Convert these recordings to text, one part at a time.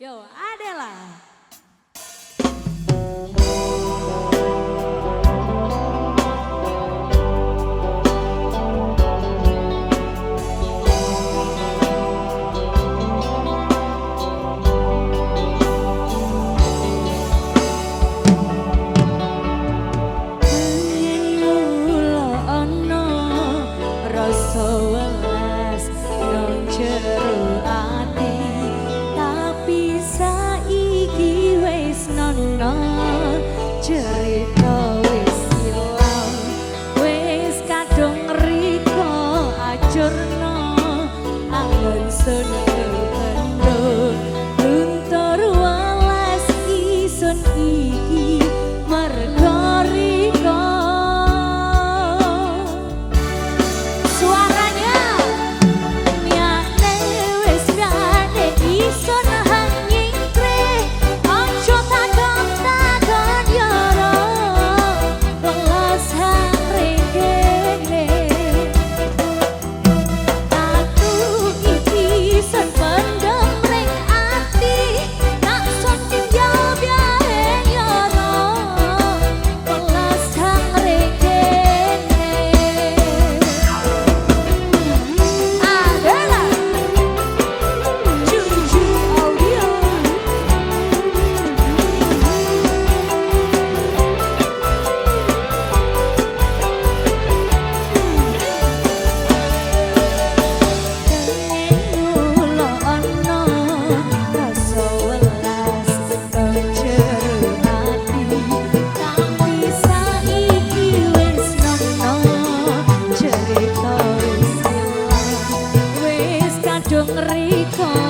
Yo, I. rico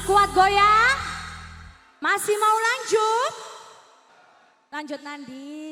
Masih kuat goyang? Masih mau lanjut? Lanjut Nandi.